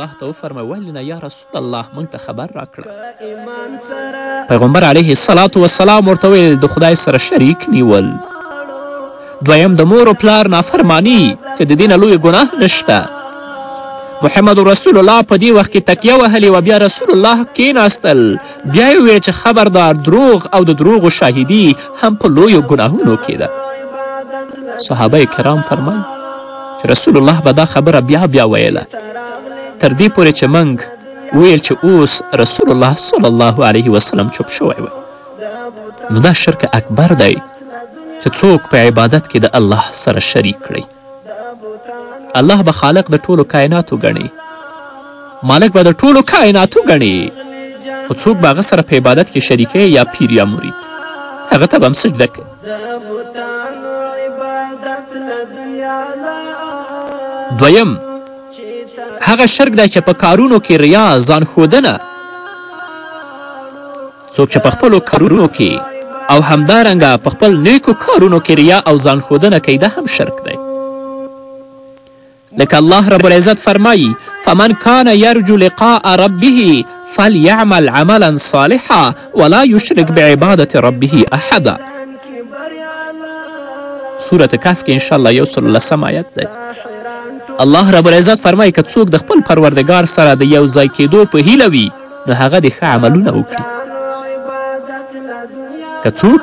الله ته وفرمول نه یا رسول الله موږ ته خبر راکړه پیغمبر علیه الصلاة والسلام ورته ویل د خدای سره شریک نیول دویم د مور و پلار نافرمانی چې د دې نه لوی ګناه نشته محمد رسول الله په دې وخت کې تکیه وهلې وه بیا رسول الله کیناستل بیا یې وویل چې خبردار دروغ او د دروغو شاهدي هم په لویو ګناهونو کې ده صحابه کرام فرمایي چې رسول الله به دا خبره بیا بیا ویله تر دې پورې چې موږ ویل چې اوس رسول الله صلی الله علیه وسلم چوپ شوی و نو دا شرک اکبر دی چې څوک په عبادت کې د الله سره شریک کړي الله به خالق د ټولو کایناتو ګڼي مالک به د ټولو کایناتو ګڼي خو څوک به هغه سره په عبادت کې شریکه یا پیر یا مرید هغه ته به هم سجده کوي د بوتانو عبادت له دوی اعلی دویم هغه شرک دی چې په کارونو کې ریا ځان ښودنه څوک چې په خپلو کارونو کې او همدارنګه په خپل نیکو کارونو کې ریا او ځان ښودنه کوي دا هم شرک دی لکه الله رب العزت فرمایی فمن کان یرجو لقاء ربه فلیعمل عملا صالحا ولا یشرک بعبادت ربه احدا سورت کهف کې انشاءالله یو سل لسم آیت دی الله رب العزت فرمایي که څوک د خپل پروردګار سره د یو ځای کېدو په هیله وي نو هغه د ښه عملونه وکړي که څوک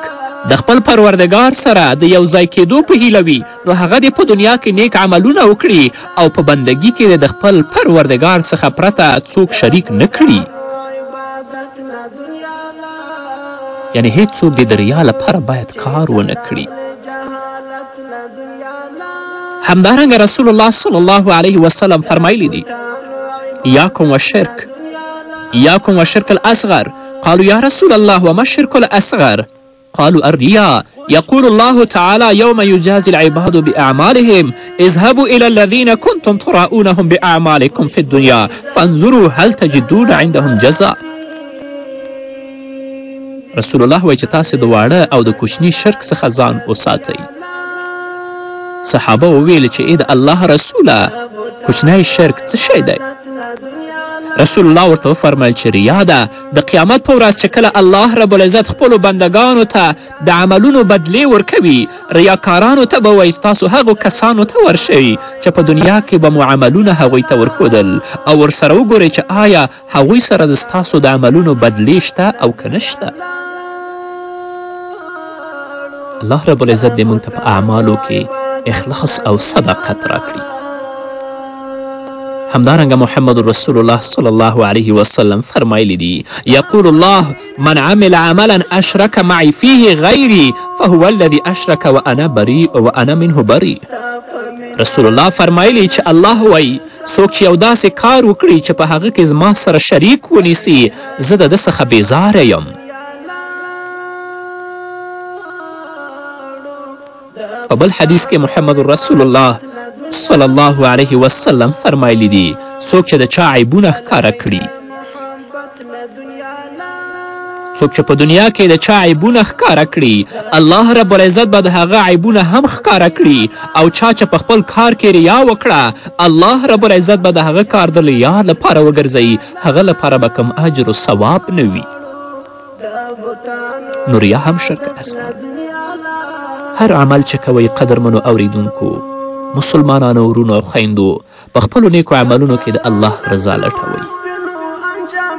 د خپل پروردګار سره د یو ځای کېدو په هیله وي نو هغه دې په دنیا کې نیک عملونه وکړي او په بندګي کې دې د خپل پروردګار څخه پرته څوک شریک نه کړي یعنې هیڅوک دې د ریا لپاره باید کار ونه کړي همدارنګه رسول الله صلی الله علیه وسلم فرمایلی دی یاکم و شرک یاکم و شرک الاصغر قالو یا رسول الله وما شرک الاصغر قالوا الرياء يقول الله تعالى يوم يجازي العباد بأعمالهم اذهبوا إلى الذين كنتم تراؤونهم بأعمالكم في الدنيا فانظروا هل تجدون عندهم جزاء رسول الله وایي چې تاسې د واړه او د کوچني شرک څخه ځان وساتئ صحابه وویل چې ای د الله رسوله کوچنی شرک څه شی دی رسول الله ورته وفرمیل چې ریا ده د قیامت په ورځ چې کله الله رب العزت خپلو بندګانو ته د عملونو بدلې ورکوي ریاکارانو ته به وایي تاسو هغو کسانو ته ورشئ چې په دنیا کې به مو عملونه هغوی ته ورښودل او ورسره وګورئ چې آیا هغوی سره د ستاسو د عملونو بدلې شته او که نه شته الله رب العزت دې موږ ته په اعمالو کې اخلاص او صداقت راکړي همدارنګه محمد رسول الله صلی الله علیه وسلم فرمایلی دي یقول الله من عمل عملا اشرک معی فیه غیری فهو الذي اشرک وانا بری وانا منه بری رسول الله فرمایلی چې الله وایي څوک چې یو داسې کار وکړي چې په هغه کې زما سره شریک ونیسي زه د ده څخه بیزاره یم په بل حدیث کې محمد رسول الله صلی الله علیه وسلم فرمایلی دي څوک چې د چا عیبونه ښکاره کړي څوک چې په دنیا کې د چا عیبونه ښکاره کړي الله رب العزت به د هغه عیبونه هم ښکاره کړي او چا چې په خپل کار کې ریا وکړه الله رب العزت به د هغه کار د لیا لپاره وګرځوي هغه لپاره به کوم اجر و ثواب نه وي نور یا هم شرک اصغر هر عمل چې کوئ قدرمنو اوریدونکو مسلمانانو ورونو او خویندو په خپلو نیکو عملونو کې د الله رضا لټوئ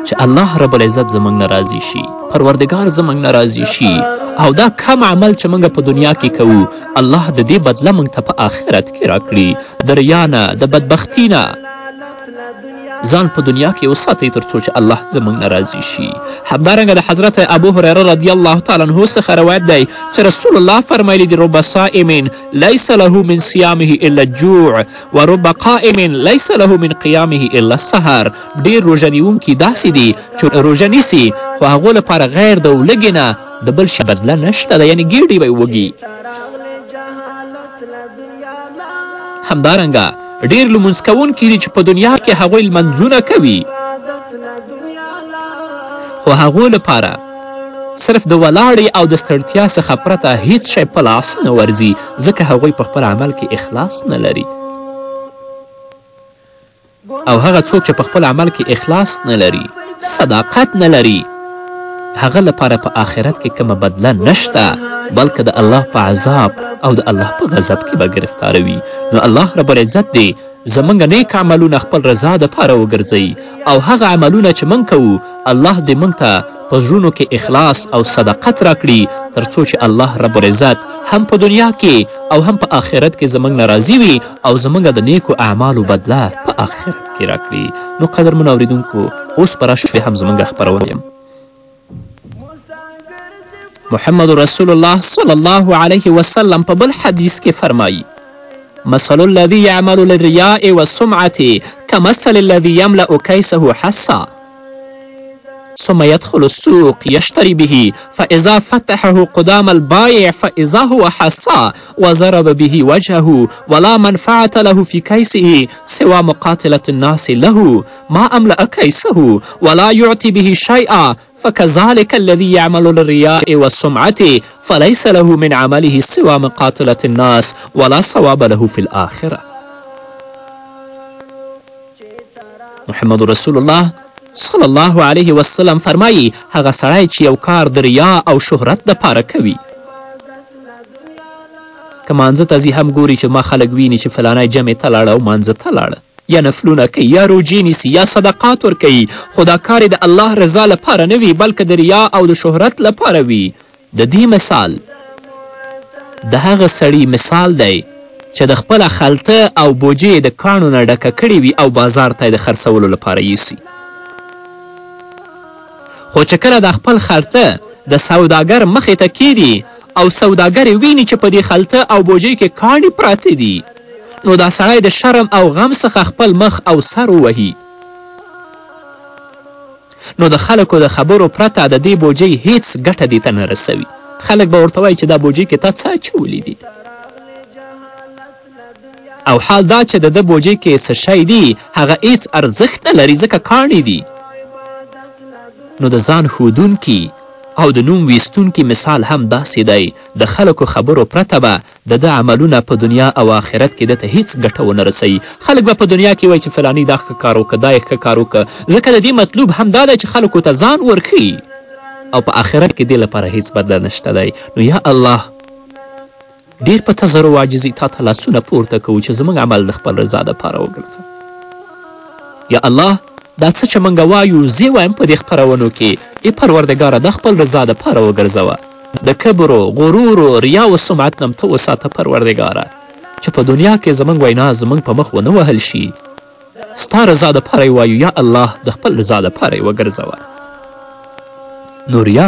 چې الله رب العزت زموږ نه راضي شي پروردګار زموږ نه راضي شي او دا کم عمل چې موږ په دنیا کې کوو الله د دې بدله موږ ته په آخرت کې راکړي د ریا نه د بدبختي نه ځان په دنیا کې وساتئ تر څو چې الله زموږ نه راضي شي همدارنګه د حضرت ابو هریره رضی الله تعالی عنه څخه روایت دی چې رسول الله فرمایلی دي رب صائم لیس له من صیامه الا الجوع و رب قائم لیس له من قیامه الا السهر ډېر روژه نیونکي داسې دي چې روژه نیسي خو هغو لپاره غیر د ولږې نه د بل شي بدله نشته ده یعنې ګېډې به یې وږي همدارنګه ډېر لمونځ کوونکي دي چې په دنیا کې هغوی لمنځونه کوي خو هغو لپاره صرف د ولاړې او د ستړتیا څخه پرته هیڅ شی په لاس نه ورځي ځکه هغوی په خپل عمل کې اخلاص نه لري او هغه څوک چې په خپل عمل کې اخلاص نه لري صداقت نه لري هغه لپاره په آخرت کې کومه بدله نشته بلکه د الله په عذاب او د الله په غضب کې به ګرفتاروي نو الله رب العزت دې زمونږ نیک عملونه خپل رضا دپاره وګرځوي او هغه عملونه چې موږ کوو الله دې موږ ته په زړونو کې اخلاص او صداقت راکړي تر څو چې الله رب العزت هم په دنیا کې او هم په آخرت کې زموږ نه راضي وي او زموږ د نیکو اعمالو بدله په آخرت کې راکړي نو قدرمن اوریدونکو اوس په راشو بیا هم زمونږ خپرونه یم محمد رسول الله صلی الله علیه وسلم په بل حدیث کې فرمایی مثل الذي يعمل للرياء والسمعة كمثل الذي يملأ كيسه حسا ثم يدخل السوق يشتري به فإذا فتحه قدام البائع فإذا هو حصى وضرب به وجهه ولا منفعة له في كيسه سوى مقاتلة الناس له ما أملأ كيسه ولا يعطي به شيئا فكذلك الذي يعمل للرياء والسمعة فليس له من عمله سوى مقاتلة الناس ولا صواب له في الآخرة محمد رسول الله صلی الله علیه وسلم فرمایی هغه سړی چې یو کار د ریا او شهرت دپاره کوي که مانځه ته ځي هم ګوري چې ما خلک ویني چې فلانی جمع ته لاړه او مانځه ته لاړه یا نفلونه کوي یا روجې نیسي یا صدقات ورکوي خو دا کار د الله رضا لپاره نه وي بلکې د ریا او د شهرت لپاره وي د دې مثال د هغه سړي مثال دی چې د خپله خلته او بوجې یې د کاڼو نه ډکه کړې وي او بازار ته یې د خرڅولو لپاره یوسي خو چې کله دا خپل خلته د سوداګر مخې ته کیدي او سوداګر یې ویني چې په دې خلته او بوجۍ کې کاڼي پراته دي نو دا سړی د شرم او غم څخه خپل مخ او سر ووهي نو د خلکو د خبرو پرته د دې بوجۍ هیڅ ګټه دې ته نه رسوي خلک به ورته وایي چې دا بوجۍ کې تا څه اچولي دي او حال دا چې د ده بوجۍ کې څه شی دي هغه هیڅ ارزښت نه لري ځکه کاڼي دي نو د ځان ښودونکي او د نوم ویستونکي مثال هم داسې دی د خلکو خبرو پرته به د ده عملونه په دنیا او آخرت کې ده ته هیڅ ګټه ونه رسوي. خلک به په دنیا کې وایي چې فلانی دا ښه کار وکړ، دا یې ښه کار وکړ، ځکه د دې مطلوب هم دا دی چې خلکو ته ځان ورښيي او په آخرت کې دې لپاره هیڅ بدله نشته دی. نو یا الله! ډېر په تزر او عاجزي تا ته لاسونه پورته کوو چې زموږ عمل د خپل رضا لپاره وګرځوه. یا الله! دا څه چه مونږ وایو زه وایم په دې خپرونو کې ای پروردګاره دا خپل رضا د پاره وګرځوه د کبرو غرورو ریا و سمعت نم ته وساته پروردګاره چې په دنیا کې زمونږ وینا زمونږ په مخ ونه وهل شي ستا رضا د پاره وایو یا الله د خپل رضا د پاره وګرځوه نوریا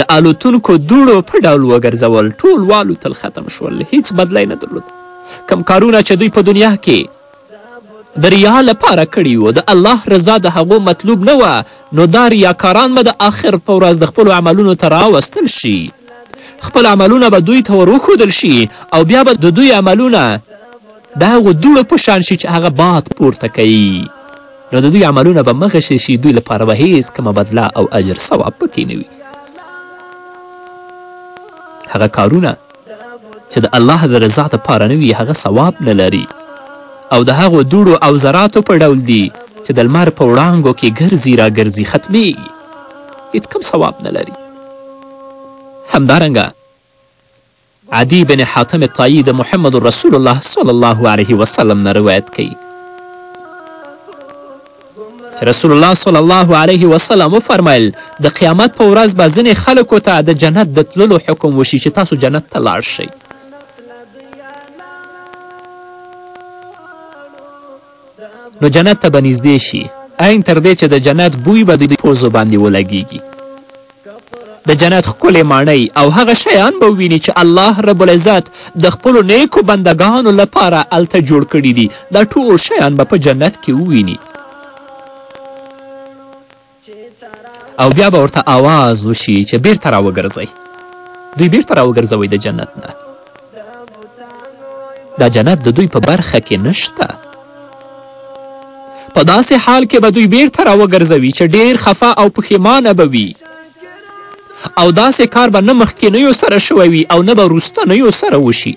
د الوتونکو دوړو په ډول وګرځول ټول والوتل ختم شول هیڅ بدلی نه درلود کم کارونه چې دوی په دنیا کې د ریا لپاره کړي وو د الله رضا د هغو مطلوب نه وه نو دا ریاکاران به د آخر په ورځ د خپلو عملونو ته راوستل شي خپل عملونه به دوی ته وروښودل شي او بیا به د دوی عملونه د هغو دوړو په شان شي چې هغه باد پورته کوي، نو د دوی عملونه به مغشې شي، دوی لپاره به هېڅ کومه بدله او اجر ثواب پکې نه وي. هغه کارونه چې د الله د رضا دپاره نه وي هغه ثواب نه لري او د هغو دوړو او ذراتو په ډول دي چې د لمر په وړانګو کې ګرځي راګرځي ختمیږي هیڅ کم ثواب نه لري همدارنګه عدی بن حاتم طایی د محمد رسول الله صلی الله علیه وسلم نه روایت کوي چې رسول الله صلی الله علیه وسلم وفرمیل د قیامت په ورځ به ځینې خلکو ته د جنت د تللو حکم وشي چې تاسو جنت ته لاړ شئ نو جنت ته به نږدې شي عین تر دې چې د جنت بوی به د دوی پوزو باندې ولګیږي د جنت ښکلې ماڼۍ او هغه شیان به وویني چې الله رب العزت د خپلو نیکو بندګانو لپاره هلته جوړ کړي دي دا ټول شیان به په جنت کې وویني او بیا به ورته آواز وشي چې بیرته راوګرځئ دوی بیرته راوګرځوئ د جنت نه دا جنت د دوی په برخه کې نشته په داسې حال کې به دوی بیرته راوګرځوي چې ډیر خفه او پښیمانه به وي او داسې کار به نه مخکینیو سره شوی وي او نه به وروستنیو سره وشي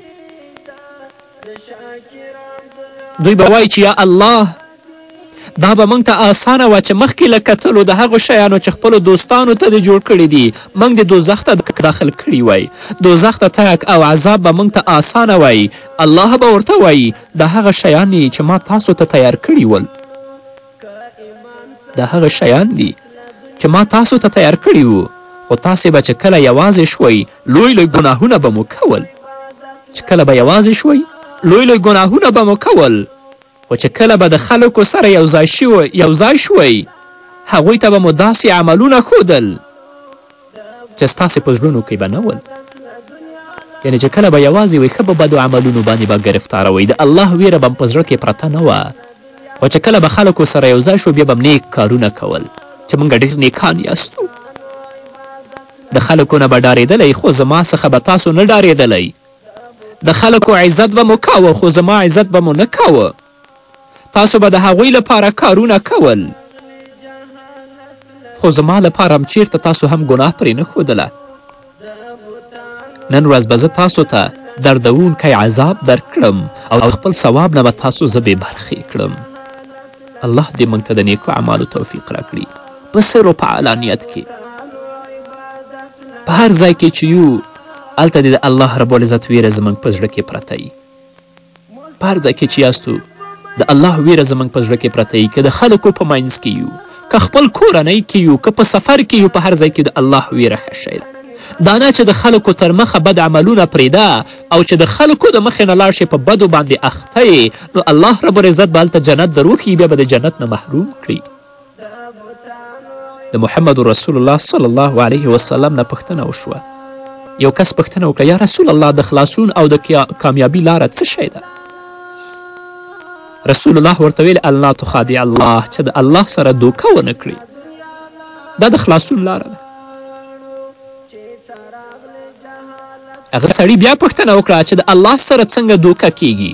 دوی به وایي چې یا الله دا به موږ ته آسانه وه چې مخکې له کتلو د هغو شیانو چې خپلو دوستانو ته دې جوړ کړي دي موږ دې دوزخ ته داخل کړي وای دوزخ ته تک او عذاب به موږ ته آسانه وای الله به ورته وایي د هغه شیان یې چې ما تاسو ته تیار کړي ول د هغه شیان دي چې ما تاسو ته تیار کړي وو خو تاسې به چې کله یوازې شوئ لوی لوی ګناهونه به مو کول چې کله به یوازې شوئ لوی لوی ګناهونه به مو کول خو چې کله به د خلکو سره یو ځای شوی یو ځای شوئ هغوی ته به مو داسې عملونه ښودل چې ستاسې په زړونو کې به نه ول یعنې چې کله به یوازې وئ ښه په بدو عملونو باندې به ګرفتاروئ د الله ویره به په زړه کې پرته نه وه خو چې کله به خلکو سره یو ځای شو بیا به نیک کارونه کول چې موږ ډېر نیکان یاستو د خلکو نه به ډارېدلی خو زما څخه به تاسو نه ډارېدلی د خلکو عزت به مو کاوه خو زما عزت به مو نه کاوه تاسو به د هغوی لپاره کارونه کول خو زما لپاره هم چیرته تاسو هم ګناه پرې نه ښودله نن ورځ به زه تاسو ته دردوونکی عذاب درکړم او خپل ثواب نه به تاسو زه بې برخې کړم الله دې موږ ته د نیکو اعمالو توفیق راکړي په سر او په علانیت کې په هر ځای کې چې یو هلته دې د الله رب العزت ویره زموږ په زړه کې پرته یي په هر ځای کې چې یاستو د الله ویره زموږ په زړه کې پرته یي که د خلکو په منځ کې یو که خپل کورنۍ کې یو که په سفر کې یو په هر ځای کې د الله ویره ښه شی ده دا نه چې د خلکو تر مخه بد عملونه پرېږده او چې د خلکو د مخې نه لاړ شې په بدو باندې اخته نو الله رب العزت به هلته جنت دروښي بیا به د جنت نه محروم کړي د محمد رسول الله صلی الله علیه وسلم نه پوښتنه وشوه یو کس پوښتنه وکړه یا رسول الله د خلاصون او د کامیابی لاره څه شی ده رسول الله ورته ویل الله تخادع الله چې د الله سره دوکه ونه کړي دا د خلاصون لاره ده هغه سړي بیا پوښتنه وکړه چې د الله سره څنګه دوکه کیږي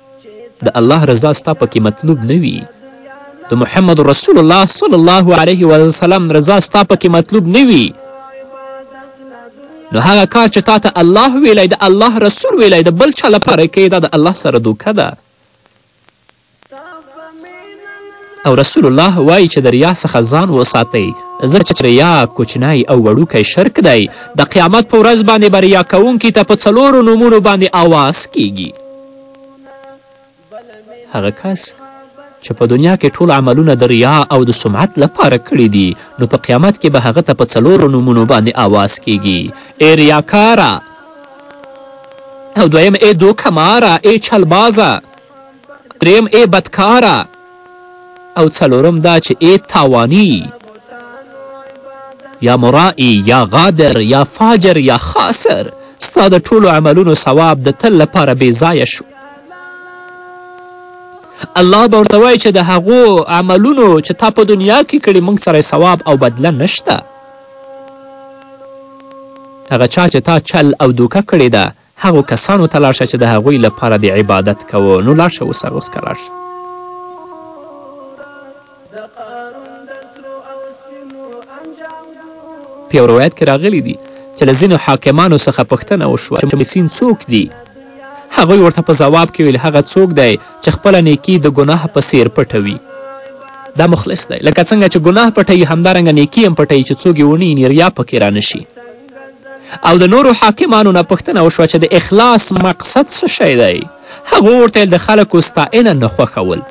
د الله رضا ستا پکې مطلوب نه وي د محمد رسول الله صلی الله علیه وسلم رضا ستا پکې مطلوب نه وي نو هغه کار چې تا ته الله ویلی د الله رسول ویلی د بل چا لپاره کوي دا د الله سره دوکه ده او رسول الله وایي چې د ریا څخه ځان وساتئ ځکه چې ریا کوچنی او وړوکی شرک دی د قیامت په ورځ باندې به ریا کوونکي ته په څلورو نومونو باندې آواز کیږي هغه کس چې په دنیا کې ټول عملونه د ریا او د سمعت لپاره کړي دي نو په قیامت کې به هغه ته په څلورو نومونو باندې آواز کیږي ای ریاکاره او دویم ای دوکماره ای چلبازه دریم ای بدکاره او څلورم دا چې ای تاواني یا مرائي یا غادر یا فاجر یا خاسر ستا د ټولو عملونو ثواب د تل لپاره بې ځایه شو الله به ورته وایي چې د هغو عملونو چې تا په دنیا کې کړي موږ سره ثواب او بدله نشته هغه چا چې تا چل او دوکه کړې ده هغو کسانو ته لاړ شه چې د هغوی لپاره دې عبادت کوو نو لاړ شه وسره وسکه لاړ شه په یو روایت کې راغلی دي چې له ځینو حاکمانو څخه پوښتنه وشوه چې مسین څوک دي هغوی ورته په ځواب کې ویل هغه څوک دی چې خپله نیکي د ګناه په څیر پټوي دا مخلص دی لکه څنګه چې ګناه پټوي همدارنګه نیکي هم پټوي چې څوک یې ونه ریا پکې رانشي او د نورو حاکمانو نه پوښتنه وشوه چې د اخلاص مقصد څه شی دی هغو ورته د خلکو ستاینه نه خوښول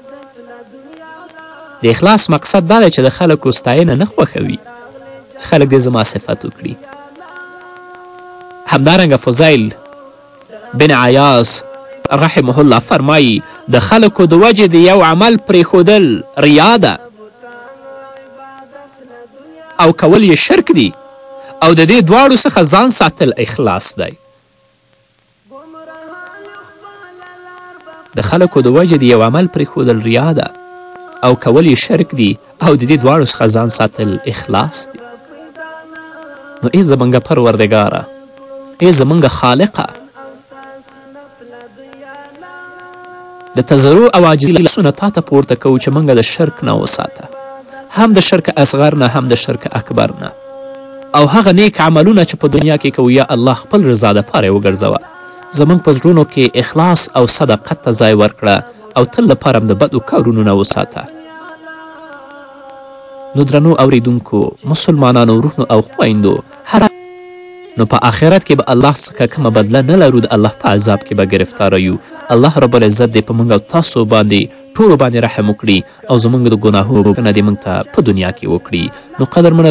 د اخلاص مقصد دا دی چې د خلکو ستاینه نه خوښوي خلک دې زما صفت وکړي همدارنګه فضیل بن عیاص رحمه الله فرمایی د خلکو د وجې د یو عمل پرېښودل ریا ده او کول یې شرک دي او د دې دواړو څخه ځان ساتل اخلاص دی د خلکو د وجې د یو عمل پرېښودل ریا ده او کول یې شرک دي او د دې دواړو څخه ځان ساتل اخلاص دی نو ای زمونږ پروردګاره ای زمونږ خالقه د تضرع او عاجزي لاسونه تا ته پورته کوو چې موږ د شرک نه وساته هم د شرک اصغر نه هم د شرک اکبر نه او هغه نیک عملونه چې په دنیا کې کوو یا الله خپل رضا دپاره یې وګرځوه زموږ په زړونو کې اخلاص او صداقت ته ځای ورکړه او تل لپاره هم د بدو کارونو نه وساته نو درنو اوریدونکو مسلمانانو ورونو او خویندو هر نو په آخرت کې به الله څخه کومه بدله نه لرو د الله په عذاب کې به ګرفتاره یو الله رب العزت دې په موږ او تاسو باندې ټولو باندې رحم وکړي او زموږ د ګناهونو بښنه دې موږ ته په دنیا کې وکړي نو قدرمن